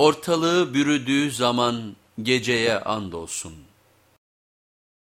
Ortalığı bürüdüğü zaman geceye andolsun.